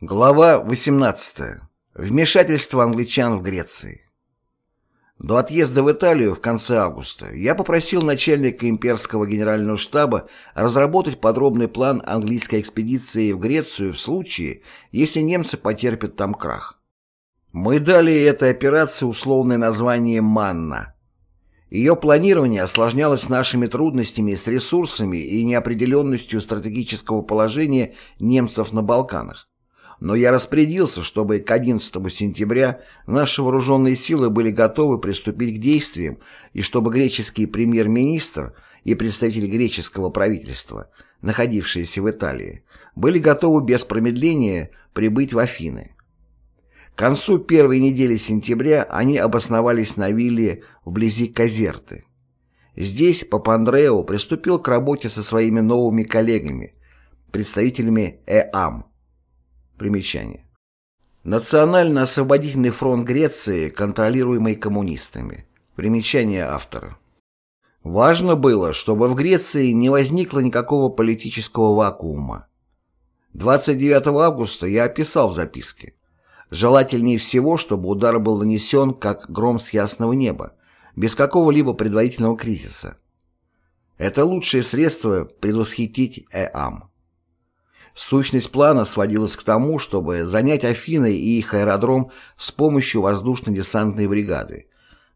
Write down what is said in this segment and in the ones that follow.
Глава 18. Вмешательство англичан в Греции. До отъезда в Италию в конце августа я попросил начальника имперского генерального штаба разработать подробный план английской экспедиции в Грецию в случае, если немцы потерпят там крах. Мы дали этой операции условное название «Манна». Ее планирование осложнялось нашими трудностями с ресурсами и неопределенностью стратегического положения немцев на Балканах но я распорядился, чтобы к 11 сентября наши вооруженные силы были готовы приступить к действиям и чтобы греческий премьер-министр и представители греческого правительства, находившиеся в Италии, были готовы без промедления прибыть в Афины. К концу первой недели сентября они обосновались на вилле вблизи Казерты. Здесь Папандрео приступил к работе со своими новыми коллегами, представителями ЭАМ, Примечание. Национально-освободительный фронт Греции, контролируемый коммунистами. Примечание автора. Важно было, чтобы в Греции не возникло никакого политического вакуума. 29 августа я описал в записке. Желательнее всего, чтобы удар был нанесен как гром с ясного неба, без какого-либо предварительного кризиса. Это лучшее средство предвосхитить ЭАМ. Сущность плана сводилась к тому, чтобы занять Афины и их аэродром с помощью воздушно-десантной бригады,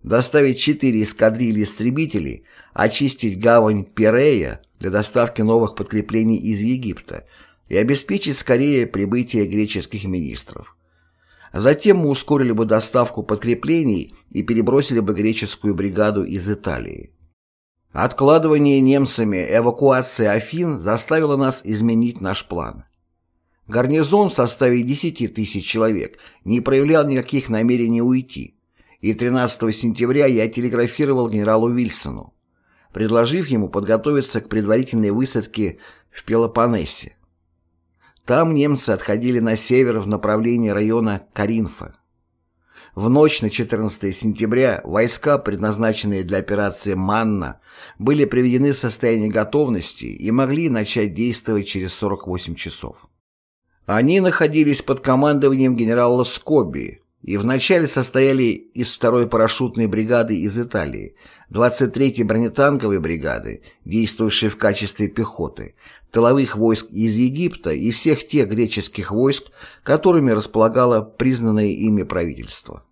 доставить четыре эскадрильи истребителей, очистить гавань Пирея для доставки новых подкреплений из Египта и обеспечить скорее прибытие греческих министров. Затем мы ускорили бы доставку подкреплений и перебросили бы греческую бригаду из Италии. Откладывание немцами эвакуации Афин заставило нас изменить наш план. Гарнизон в составе 10 тысяч человек не проявлял никаких намерений уйти, и 13 сентября я телеграфировал генералу Вильсону, предложив ему подготовиться к предварительной высадке в Пелопоннесе. Там немцы отходили на север в направлении района Каринфа. В ночь на 14 сентября войска, предназначенные для операции «Манна», были приведены в состояние готовности и могли начать действовать через 48 часов. Они находились под командованием генерала Скобби и вначале состояли из второй парашютной бригады из Италии, 23-й бронетанковой бригады, действовавшей в качестве пехоты, тыловых войск из Египта и всех тех греческих войск, которыми располагало признанное ими правительство.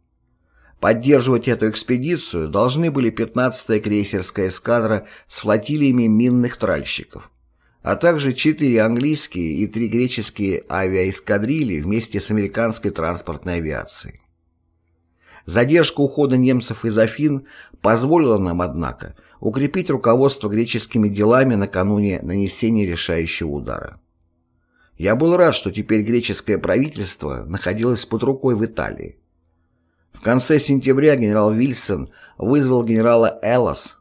Поддерживать эту экспедицию должны были 15-я крейсерская эскадра с флотилиями минных тральщиков, а также четыре английские и три греческие авиаэскадрильи вместе с американской транспортной авиацией. Задержка ухода немцев из Афин позволила нам, однако, укрепить руководство греческими делами накануне нанесения решающего удара. Я был рад, что теперь греческое правительство находилось под рукой в Италии. В конце сентября генерал Вильсон вызвал генерала Эллас.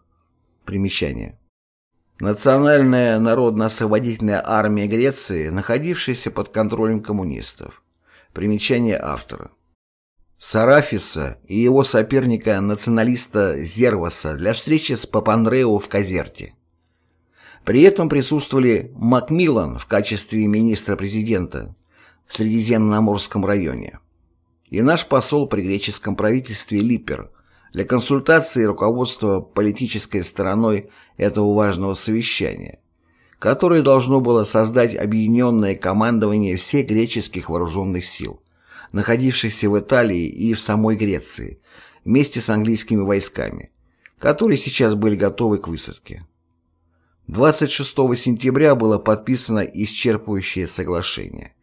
Примечание. Национальная народно-освободительная армия Греции, находившаяся под контролем коммунистов. Примечание автора. Сарафиса и его соперника-националиста Зерваса для встречи с Папандрео в Казерте. При этом присутствовали Макмиллан в качестве министра-президента в Средиземноморском районе и наш посол при греческом правительстве Липпер для консультации руководства политической стороной этого важного совещания, которое должно было создать объединенное командование всех греческих вооруженных сил, находившихся в Италии и в самой Греции, вместе с английскими войсками, которые сейчас были готовы к высадке. 26 сентября было подписано исчерпывающее соглашение.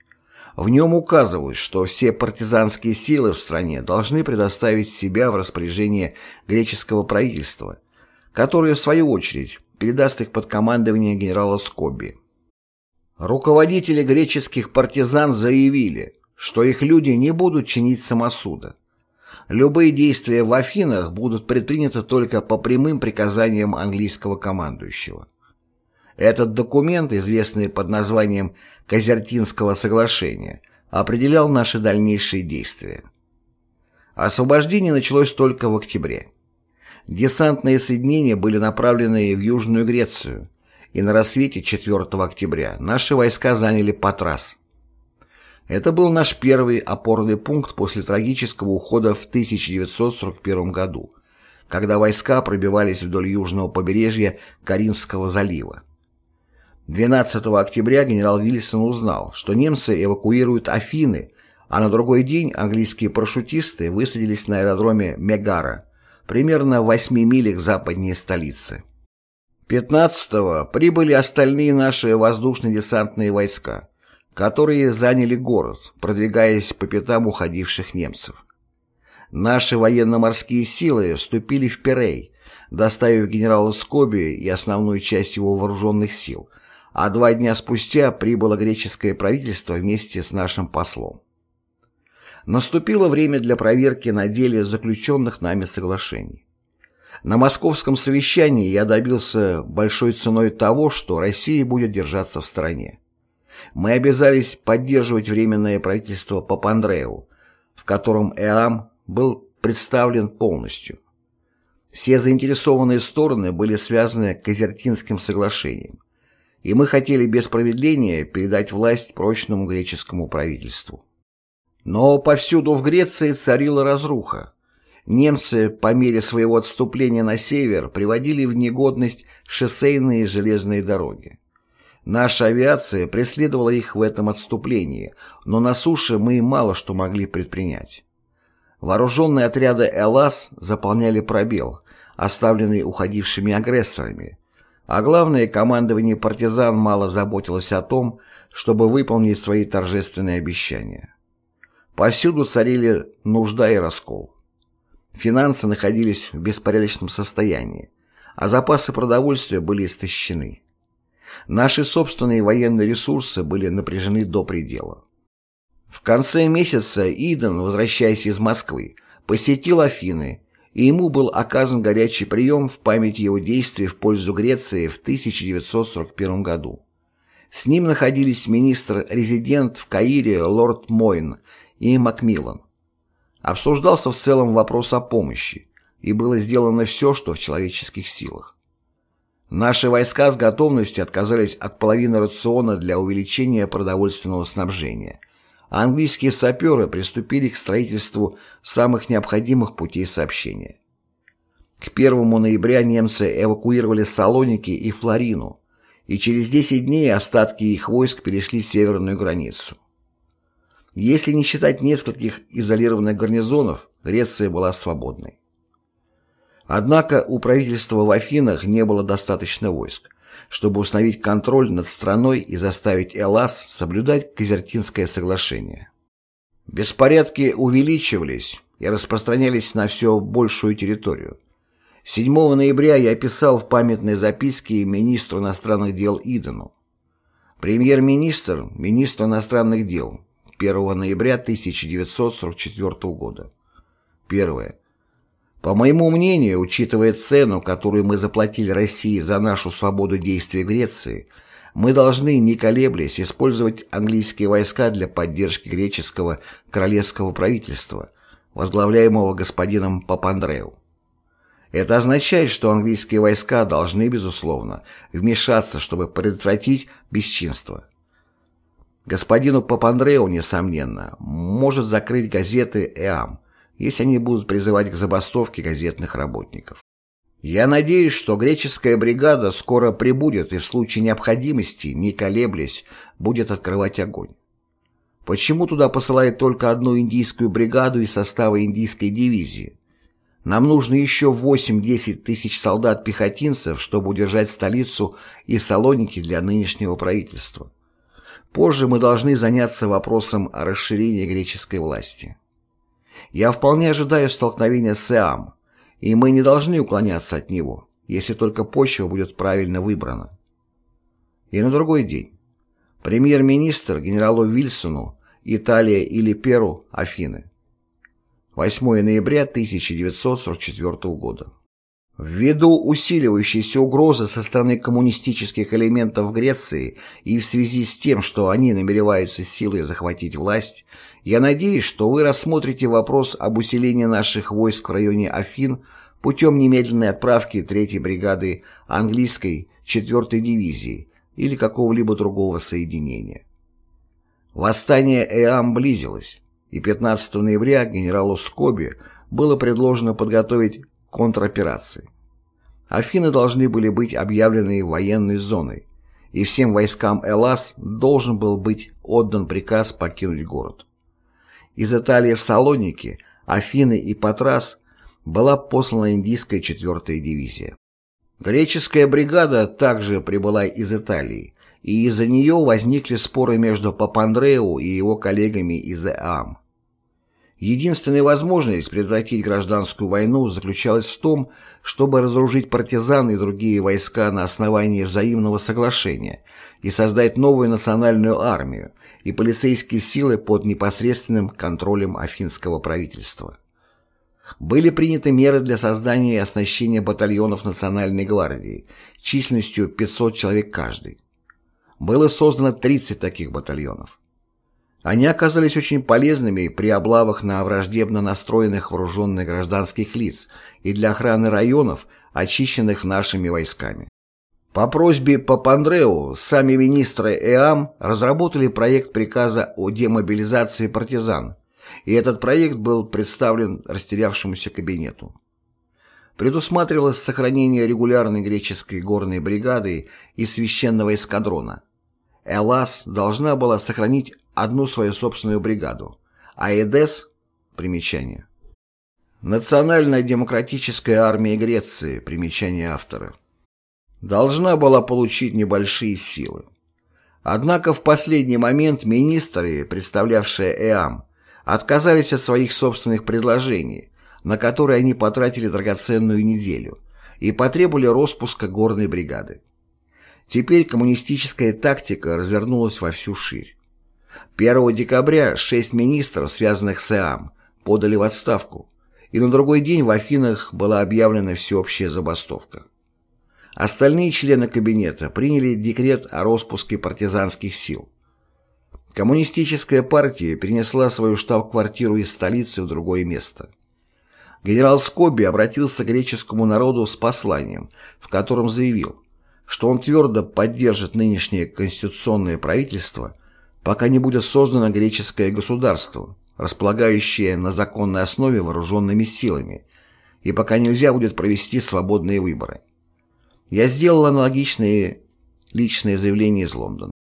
В нем указывалось, что все партизанские силы в стране должны предоставить себя в распоряжение греческого правительства, которое, в свою очередь, передаст их под командование генерала Скобби. Руководители греческих партизан заявили, что их люди не будут чинить самосуда. Любые действия в Афинах будут предприняты только по прямым приказаниям английского командующего. Этот документ, известный под названием Казертинского соглашения, определял наши дальнейшие действия. Освобождение началось только в октябре. Десантные соединения были направлены в Южную Грецию, и на рассвете 4 октября наши войска заняли Патрас. Это был наш первый опорный пункт после трагического ухода в 1941 году, когда войска пробивались вдоль южного побережья Каринского залива. 12 октября генерал Вильсон узнал, что немцы эвакуируют Афины, а на другой день английские парашютисты высадились на аэродроме Мегара, примерно в 8 милях западнее столицы. 15-го прибыли остальные наши воздушно-десантные войска, которые заняли город, продвигаясь по пятам уходивших немцев. Наши военно-морские силы вступили в Перей, доставив генерала Скоби и основную часть его вооруженных сил, а два дня спустя прибыло греческое правительство вместе с нашим послом. Наступило время для проверки на деле заключенных нами соглашений. На московском совещании я добился большой ценой того, что Россия будет держаться в стороне. Мы обязались поддерживать Временное правительство Папандреу, в котором ЭАМ был представлен полностью. Все заинтересованные стороны были связаны Казертинским соглашением и мы хотели без промедления передать власть прочному греческому правительству. Но повсюду в Греции царила разруха. Немцы по мере своего отступления на север приводили в негодность шоссейные и железные дороги. Наша авиация преследовала их в этом отступлении, но на суше мы мало что могли предпринять. Вооруженные отряды «Элас» заполняли пробел, оставленный уходившими агрессорами, а главное, командование партизан мало заботилось о том, чтобы выполнить свои торжественные обещания. Повсюду царили нужда и раскол. Финансы находились в беспорядочном состоянии, а запасы продовольствия были истощены. Наши собственные военные ресурсы были напряжены до предела. В конце месяца Иден, возвращаясь из Москвы, посетил Афины и ему был оказан горячий прием в память его действий в пользу Греции в 1941 году. С ним находились министр-резидент в Каире лорд Мойн и Макмиллан. Обсуждался в целом вопрос о помощи, и было сделано все, что в человеческих силах. Наши войска с готовностью отказались от половины рациона для увеличения продовольственного снабжения – английские саперы приступили к строительству самых необходимых путей сообщения. К 1 ноября немцы эвакуировали Салоники и Флорину, и через 10 дней остатки их войск перешли северную границу. Если не считать нескольких изолированных гарнизонов, Греция была свободной. Однако у правительства в Афинах не было достаточно войск, чтобы установить контроль над страной и заставить Элас соблюдать Казертинское соглашение. Беспорядки увеличивались и распространялись на все большую территорию. 7 ноября я писал в памятной записке министру иностранных дел Идену. Премьер-министр, министр иностранных дел, 1 ноября 1944 года. Первое. По моему мнению, учитывая цену, которую мы заплатили России за нашу свободу действий в Греции, мы должны, не колеблясь, использовать английские войска для поддержки греческого королевского правительства, возглавляемого господином Папандреу. Это означает, что английские войска должны, безусловно, вмешаться, чтобы предотвратить бесчинство. Господину Папандреу, несомненно, может закрыть газеты «Эам», если они будут призывать к забастовке газетных работников. Я надеюсь, что греческая бригада скоро прибудет и в случае необходимости, не колеблясь, будет открывать огонь. Почему туда посылают только одну индийскую бригаду из состава индийской дивизии? Нам нужно еще 8-10 тысяч солдат-пехотинцев, чтобы удержать столицу и Салоники для нынешнего правительства. Позже мы должны заняться вопросом о расширении греческой власти. Я вполне ожидаю столкновения с Иам, и мы не должны уклоняться от него, если только почва будет правильно выбрана. И на другой день. Премьер-министр генералу Вильсону, Италия или Перу, Афины. 8 ноября 1944 года. Ввиду усиливающейся угрозы со стороны коммунистических элементов Греции и в связи с тем, что они намереваются силой захватить власть, я надеюсь, что вы рассмотрите вопрос об усилении наших войск в районе Афин путем немедленной отправки 3-й бригады английской 4-й дивизии или какого-либо другого соединения. Восстание Эам близилось, и 15 ноября генералу Скоби было предложено подготовить контроперации. Афины должны были быть объявлены военной зоной, и всем войскам Элас должен был быть отдан приказ покинуть город. Из Италии в Салоники, Афины и Патрас была послана индийская 4-я дивизия. Греческая бригада также прибыла из Италии, и из-за нее возникли споры между Папандреу и его коллегами из ЭАМ. Единственная возможность предотвратить гражданскую войну заключалась в том, чтобы разоружить партизан и другие войска на основании взаимного соглашения и создать новую национальную армию и полицейские силы под непосредственным контролем афинского правительства. Были приняты меры для создания и оснащения батальонов Национальной гвардии численностью 500 человек каждый. Было создано 30 таких батальонов. Они оказались очень полезными при облавах на враждебно настроенных вооруженных гражданских лиц и для охраны районов, очищенных нашими войсками. По просьбе Папандреу сами министры ЭАМ разработали проект приказа о демобилизации партизан, и этот проект был представлен растерявшемуся кабинету. Предусматривалось сохранение регулярной греческой горной бригады и священного эскадрона. Элас должна была сохранить одну свою собственную бригаду, а ЭДЕС – примечание. Национальная демократическая армия Греции, примечание автора, должна была получить небольшие силы. Однако в последний момент министры, представлявшие ЭАМ, отказались от своих собственных предложений, на которые они потратили драгоценную неделю, и потребовали распуска горной бригады. Теперь коммунистическая тактика развернулась во всю ширь. 1 декабря шесть министров, связанных с ЭАМ, подали в отставку, и на другой день в Афинах была объявлена всеобщая забастовка. Остальные члены кабинета приняли декрет о распуске партизанских сил. Коммунистическая партия перенесла свою штаб-квартиру из столицы в другое место. Генерал Скоби обратился к греческому народу с посланием, в котором заявил, что он твердо поддержит нынешнее конституционное правительство – пока не будет создано греческое государство, располагающее на законной основе вооруженными силами, и пока нельзя будет провести свободные выборы. Я сделал аналогичные личные заявления из Лондона.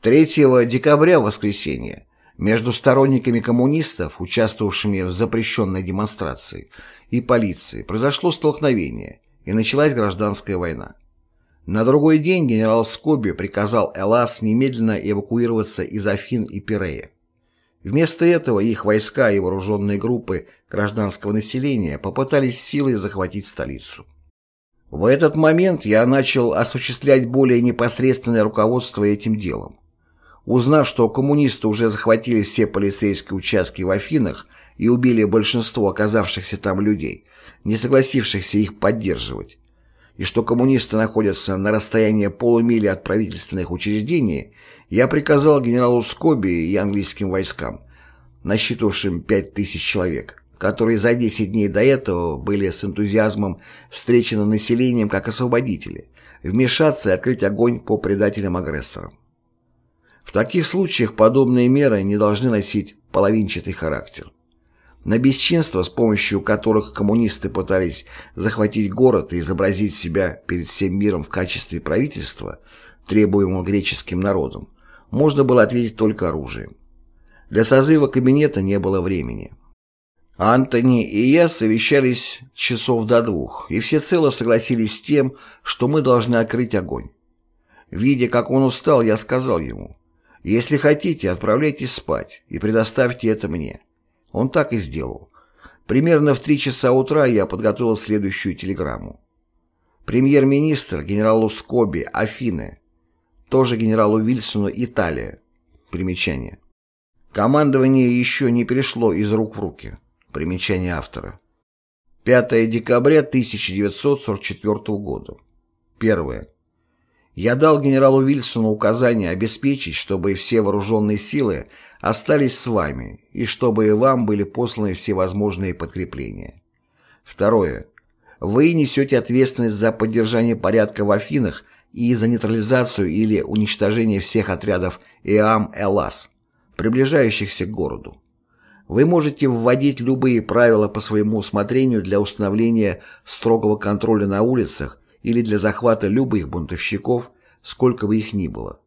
3 декабря, в воскресенье, между сторонниками коммунистов, участвовавшими в запрещенной демонстрации, и полицией произошло столкновение, и началась гражданская война. На другой день генерал Скоби приказал Элас немедленно эвакуироваться из Афин и Пирея. Вместо этого их войска и вооруженные группы гражданского населения попытались силой захватить столицу. В этот момент я начал осуществлять более непосредственное руководство этим делом. Узнав, что коммунисты уже захватили все полицейские участки в Афинах и убили большинство оказавшихся там людей, не согласившихся их поддерживать, и что коммунисты находятся на расстоянии полумили от правительственных учреждений, я приказал генералу Скоби и английским войскам, насчитывавшим 5000 человек, которые за 10 дней до этого были с энтузиазмом встречены населением как освободители, вмешаться и открыть огонь по предателям-агрессорам. В таких случаях подобные меры не должны носить половинчатый характер. На бесчинство, с помощью которых коммунисты пытались захватить город и изобразить себя перед всем миром в качестве правительства, требуемого греческим народом, можно было ответить только оружием. Для созыва кабинета не было времени. Антони и я совещались часов до двух, и всецело согласились с тем, что мы должны открыть огонь. Видя, как он устал, я сказал ему, «Если хотите, отправляйтесь спать и предоставьте это мне». Он так и сделал. Примерно в три часа утра я подготовил следующую телеграмму. Премьер-министр генералу Скоби, Афины. Тоже генералу Вильсону, Италия. Примечание. Командование еще не перешло из рук в руки. Примечание автора. 5 декабря 1944 года. Первое. Я дал генералу Вильсону указание обеспечить, чтобы все вооруженные силы остались с вами и чтобы вам были посланы всевозможные подкрепления. Второе. Вы несете ответственность за поддержание порядка в Афинах и за нейтрализацию или уничтожение всех отрядов ИАМ-ЭЛАС, приближающихся к городу. Вы можете вводить любые правила по своему усмотрению для установления строгого контроля на улицах или для захвата любых бунтовщиков, сколько бы их ни было.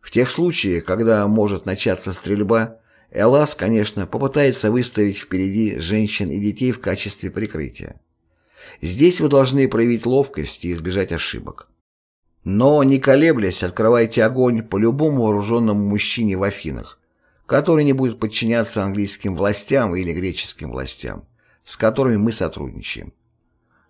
В тех случаях, когда может начаться стрельба, Элас, конечно, попытается выставить впереди женщин и детей в качестве прикрытия. Здесь вы должны проявить ловкость и избежать ошибок. Но, не колеблясь, открывайте огонь по любому вооруженному мужчине в Афинах, который не будет подчиняться английским властям или греческим властям, с которыми мы сотрудничаем.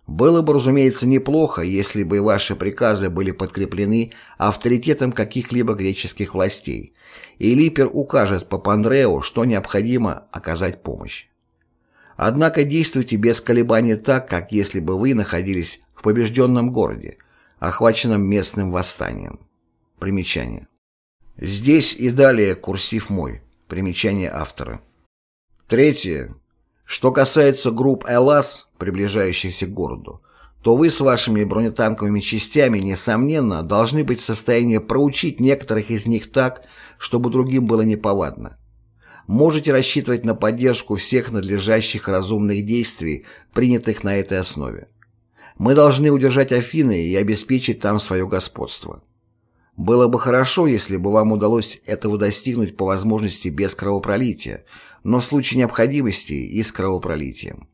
Было бы, разумеется, неплохо, если бы ваши приказы были подкреплены авторитетом каких-либо греческих властей, и Липер укажет Папандрео, что необходимо оказать помощь. Однако действуйте без колебаний так, как если бы вы находились в побежденном городе, охваченном местным восстанием. Примечание. Здесь и далее курсив мой. Примечание автора. Третье. Что касается групп ЭЛАС, приближающихся к городу, то вы с вашими бронетанковыми частями, несомненно, должны быть в состоянии проучить некоторых из них так, чтобы другим было неповадно. Можете рассчитывать на поддержку всех надлежащих разумных действий, принятых на этой основе. Мы должны удержать Афины и обеспечить там свое господство. Было бы хорошо, если бы вам удалось этого достигнуть по возможности без кровопролития, но в случае необходимости и с кровопролитием.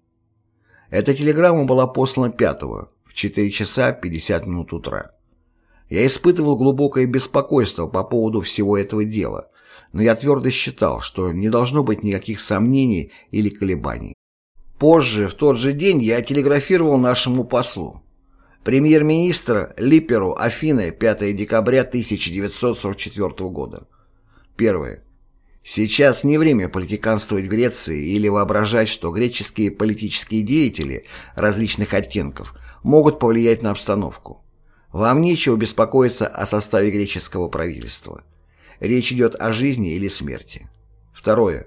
Эта телеграмма была послана 5 в 4 часа 50 минут утра. Я испытывал глубокое беспокойство по поводу всего этого дела, но я твердо считал, что не должно быть никаких сомнений или колебаний. Позже, в тот же день, я телеграфировал нашему послу. Премьер-министр Липеру Афины 5 декабря 1944 года. Первое. Сейчас не время политиканствовать в Греции или воображать, что греческие политические деятели различных оттенков могут повлиять на обстановку. Вам нечего беспокоиться о составе греческого правительства. Речь идет о жизни или смерти. Второе.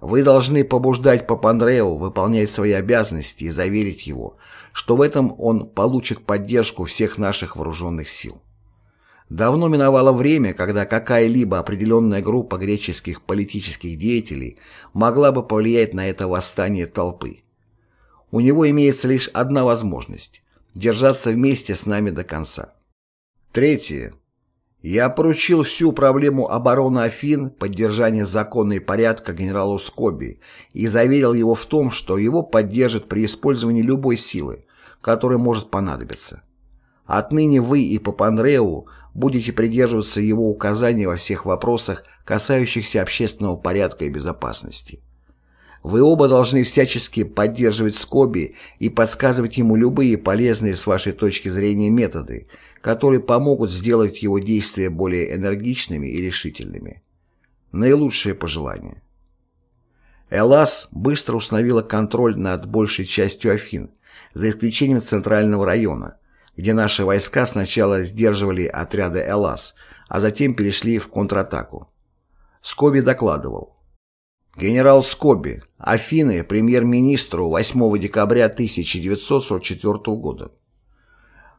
Вы должны побуждать Папандрео выполнять свои обязанности и заверить его, что в этом он получит поддержку всех наших вооруженных сил. Давно миновало время, когда какая-либо определенная группа греческих политических деятелей могла бы повлиять на это восстание толпы. У него имеется лишь одна возможность – держаться вместе с нами до конца. Третье. Я поручил всю проблему обороны Афин, поддержания закона и порядка генералу Скоби и заверил его в том, что его поддержат при использовании любой силы, которая может понадобиться. Отныне вы и Папандреу будете придерживаться его указаний во всех вопросах, касающихся общественного порядка и безопасности. Вы оба должны всячески поддерживать Скоби и подсказывать ему любые полезные с вашей точки зрения методы, которые помогут сделать его действия более энергичными и решительными. Наилучшее пожелание. Элас быстро установила контроль над большей частью Афин, за исключением центрального района, где наши войска сначала сдерживали отряды Элас, а затем перешли в контратаку. Скоби докладывал. Генерал Скоби, Афины, премьер-министру 8 декабря 1944 года.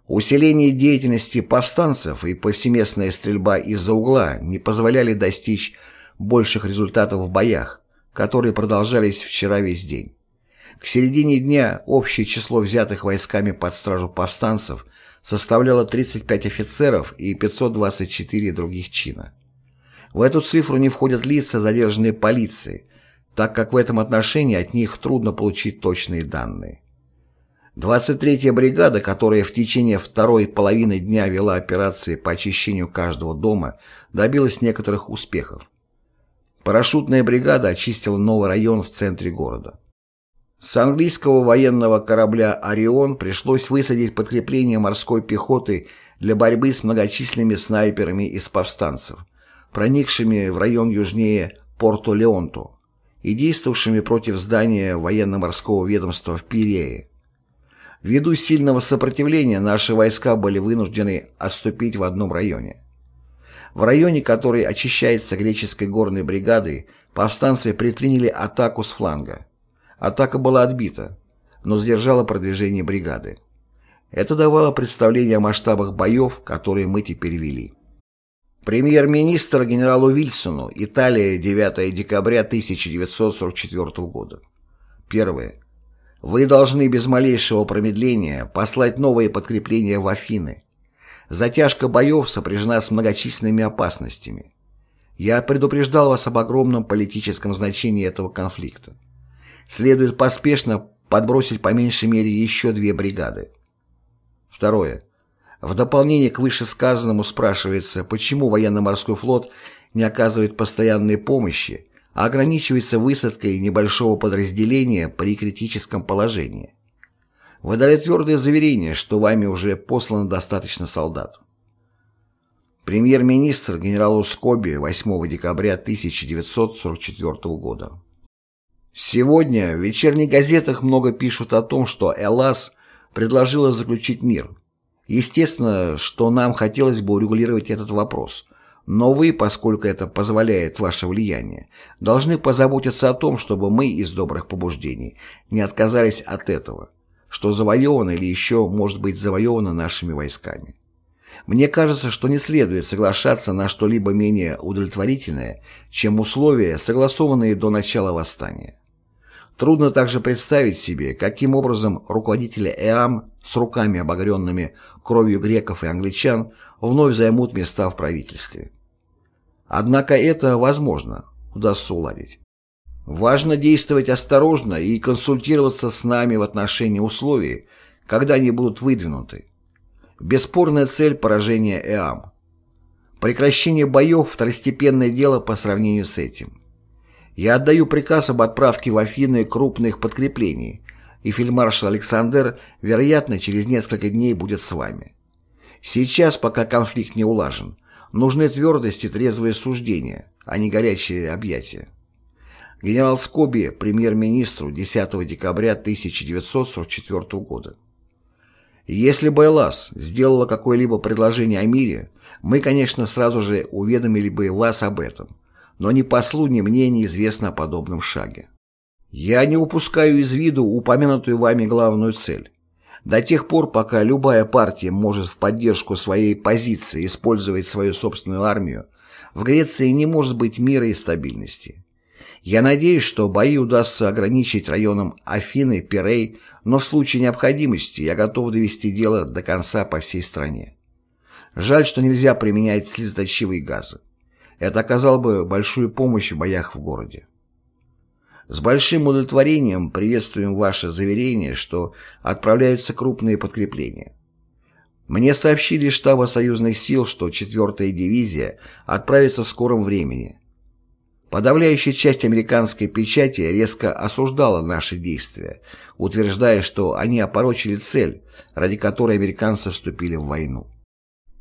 Усиление деятельности повстанцев и повсеместная стрельба из-за угла не позволяли достичь больших результатов в боях, которые продолжались вчера весь день. К середине дня общее число взятых войсками под стражу повстанцев составляло 35 офицеров и 524 других чина. В эту цифру не входят лица, задержанные полицией, так как в этом отношении от них трудно получить точные данные. 23-я бригада, которая в течение второй половины дня вела операции по очищению каждого дома, добилась некоторых успехов. Парашютная бригада очистила новый район в центре города. С английского военного корабля «Орион» пришлось высадить подкрепление морской пехоты для борьбы с многочисленными снайперами из повстанцев, проникшими в район южнее Порто-Леонто и действовавшими против здания военно-морского ведомства в Пирее. Ввиду сильного сопротивления наши войска были вынуждены отступить в одном районе. В районе, который очищается греческой горной бригадой, повстанцы предприняли атаку с фланга. Атака была отбита, но сдержала продвижение бригады. Это давало представление о масштабах боев, которые мы теперь вели. Премьер-министр генералу Вильсону, Италия, 9 декабря 1944 года. Первое. Вы должны без малейшего промедления послать новые подкрепления в Афины. Затяжка боев сопряжена с многочисленными опасностями. Я предупреждал вас об огромном политическом значении этого конфликта. Следует поспешно подбросить по меньшей мере еще две бригады. Второе. В дополнение к вышесказанному спрашивается, почему военно-морской флот не оказывает постоянной помощи, а ограничивается высадкой небольшого подразделения при критическом положении. Вы дали твердое заверение, что вами уже послано достаточно солдат. Премьер-министр генералу Скоби 8 декабря 1944 года. Сегодня в вечерних газетах много пишут о том, что Элас предложила заключить мир. Естественно, что нам хотелось бы урегулировать этот вопрос, но вы, поскольку это позволяет ваше влияние, должны позаботиться о том, чтобы мы из добрых побуждений не отказались от этого, что завоевано или еще может быть завоевано нашими войсками. Мне кажется, что не следует соглашаться на что-либо менее удовлетворительное, чем условия, согласованные до начала восстания. Трудно также представить себе, каким образом руководители ЭАМ с руками, обогренными кровью греков и англичан, вновь займут места в правительстве. Однако это возможно, удастся уладить. Важно действовать осторожно и консультироваться с нами в отношении условий, когда они будут выдвинуты. Бесспорная цель поражения ЭАМ. Прекращение боев – второстепенное дело по сравнению с этим. Я отдаю приказ об отправке в Афины крупных подкреплений, и фельдмаршал Александр, вероятно, через несколько дней будет с вами. Сейчас, пока конфликт не улажен, нужны твердость и трезвые суждения, а не горячие объятия. Генерал Скоби премьер-министру 10 декабря 1944 года. Если бы Элас сделала какое-либо предложение о мире, мы, конечно, сразу же уведомили бы вас об этом но ни послу, ни мне неизвестно о подобном шаге. Я не упускаю из виду упомянутую вами главную цель. До тех пор, пока любая партия может в поддержку своей позиции использовать свою собственную армию, в Греции не может быть мира и стабильности. Я надеюсь, что бои удастся ограничить районом Афины, Пирей, но в случае необходимости я готов довести дело до конца по всей стране. Жаль, что нельзя применять слезоточивые газы. Это оказало бы большую помощь в боях в городе. С большим удовлетворением приветствуем ваше заверение, что отправляются крупные подкрепления. Мне сообщили штаба союзных сил, что 4-я дивизия отправится в скором времени. Подавляющая часть американской печати резко осуждала наши действия, утверждая, что они опорочили цель, ради которой американцы вступили в войну.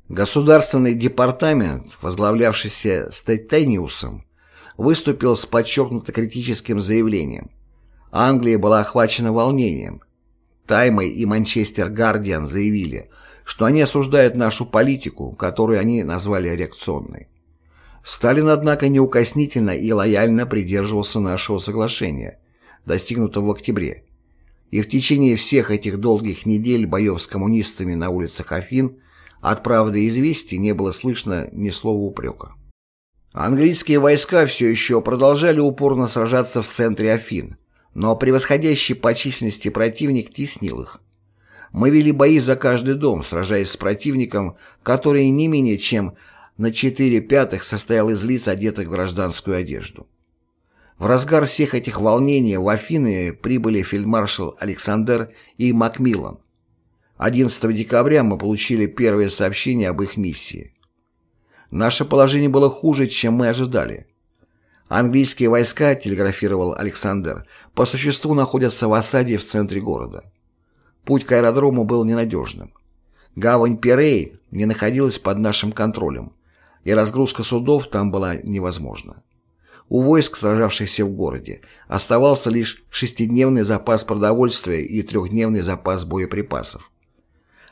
Государственный департамент, возглавлявшийся Стейтениусом, выступил с подчеркнуто критическим заявлением. Англия была охвачена волнением. Таймы и Манчестер Гардиан заявили, что они осуждают нашу политику, которую они назвали реакционной. Сталин, однако, неукоснительно и лояльно придерживался нашего соглашения, достигнутого в октябре. И в течение всех этих долгих недель боев с коммунистами на улицах Афин – от правды и известий не было слышно ни слова упрека. Английские войска все еще продолжали упорно сражаться в центре Афин, но превосходящий по численности противник теснил их. Мы вели бои за каждый дом, сражаясь с противником, который не менее чем на четыре пятых состоял из лиц, одетых в гражданскую одежду. В разгар всех этих волнений в Афины прибыли фельдмаршал Александр и Макмиллан, 11 декабря мы получили первое сообщение об их миссии. Наше положение было хуже, чем мы ожидали. Английские войска, телеграфировал Александр, по существу находятся в осаде в центре города. Путь к аэродрому был ненадежным. Гавань Перей не находилась под нашим контролем, и разгрузка судов там была невозможна. У войск, сражавшихся в городе, оставался лишь шестидневный запас продовольствия и трехдневный запас боеприпасов.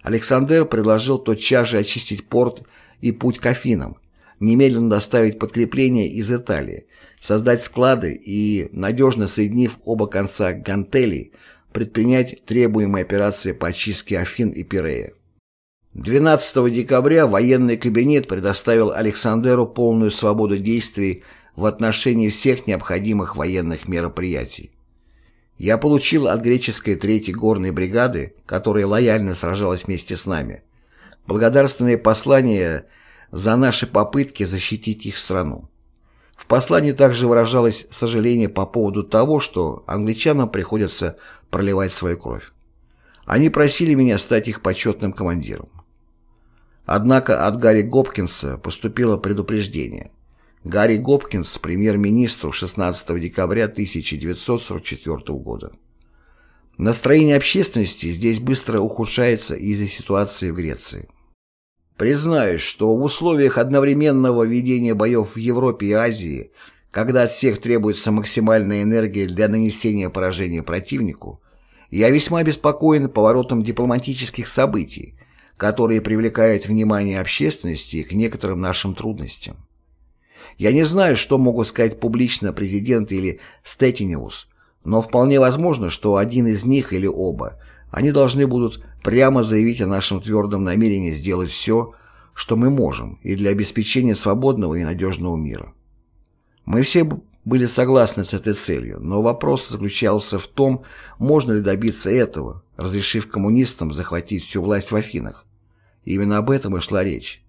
Александр предложил тотчас же очистить порт и путь к Афинам, немедленно доставить подкрепление из Италии, создать склады и, надежно соединив оба конца гантелей, предпринять требуемые операции по очистке Афин и Пирея. 12 декабря военный кабинет предоставил Александеру полную свободу действий в отношении всех необходимых военных мероприятий. Я получил от греческой третьей горной бригады, которая лояльно сражалась вместе с нами, благодарственные послания за наши попытки защитить их страну. В послании также выражалось сожаление по поводу того, что англичанам приходится проливать свою кровь. Они просили меня стать их почетным командиром. Однако от Гарри Гопкинса поступило предупреждение. Гарри Гопкинс, премьер-министру 16 декабря 1944 года. Настроение общественности здесь быстро ухудшается из-за ситуации в Греции. Признаюсь, что в условиях одновременного ведения боев в Европе и Азии, когда от всех требуется максимальная энергия для нанесения поражения противнику, я весьма обеспокоен поворотом дипломатических событий, которые привлекают внимание общественности к некоторым нашим трудностям. Я не знаю, что могут сказать публично президент или Стетиниус, но вполне возможно, что один из них или оба, они должны будут прямо заявить о нашем твердом намерении сделать все, что мы можем, и для обеспечения свободного и надежного мира. Мы все были согласны с этой целью, но вопрос заключался в том, можно ли добиться этого, разрешив коммунистам захватить всю власть в Афинах. Именно об этом и шла речь.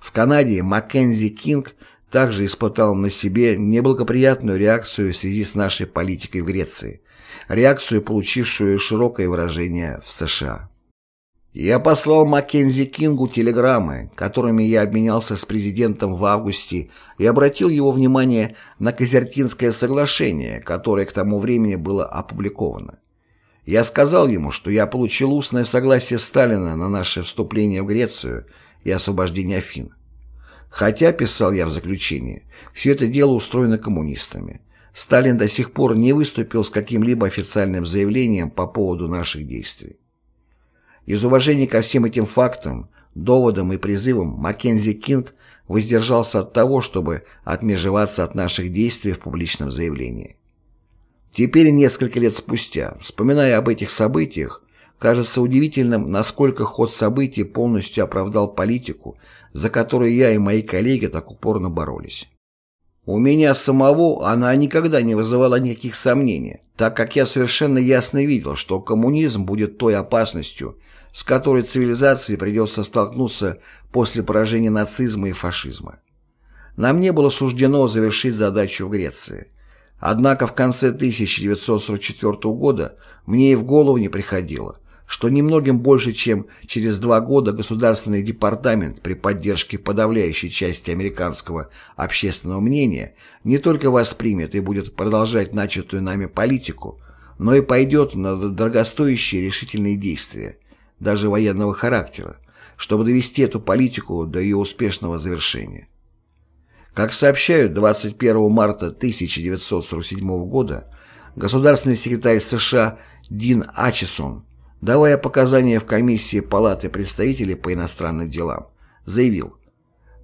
В Канаде Маккензи Кинг также испытал на себе неблагоприятную реакцию в связи с нашей политикой в Греции, реакцию, получившую широкое выражение в США. Я послал Маккензи Кингу телеграммы, которыми я обменялся с президентом в августе и обратил его внимание на Казертинское соглашение, которое к тому времени было опубликовано. Я сказал ему, что я получил устное согласие Сталина на наше вступление в Грецию и освобождение Афин. Хотя, писал я в заключении, все это дело устроено коммунистами. Сталин до сих пор не выступил с каким-либо официальным заявлением по поводу наших действий. Из уважения ко всем этим фактам, доводам и призывам Маккензи Кинг воздержался от того, чтобы отмежеваться от наших действий в публичном заявлении. Теперь, несколько лет спустя, вспоминая об этих событиях, кажется удивительным, насколько ход событий полностью оправдал политику, за которую я и мои коллеги так упорно боролись. У меня самого она никогда не вызывала никаких сомнений, так как я совершенно ясно видел, что коммунизм будет той опасностью, с которой цивилизации придется столкнуться после поражения нацизма и фашизма. Нам не было суждено завершить задачу в Греции. Однако в конце 1944 года мне и в голову не приходило – что немногим больше, чем через два года Государственный департамент при поддержке подавляющей части американского общественного мнения не только воспримет и будет продолжать начатую нами политику, но и пойдет на дорогостоящие решительные действия, даже военного характера, чтобы довести эту политику до ее успешного завершения. Как сообщают 21 марта 1947 года, государственный секретарь США Дин Ачесон давая показания в комиссии Палаты представителей по иностранным делам, заявил,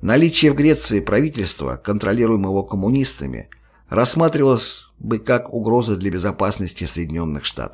наличие в Греции правительства, контролируемого коммунистами, рассматривалось бы как угроза для безопасности Соединенных Штатов.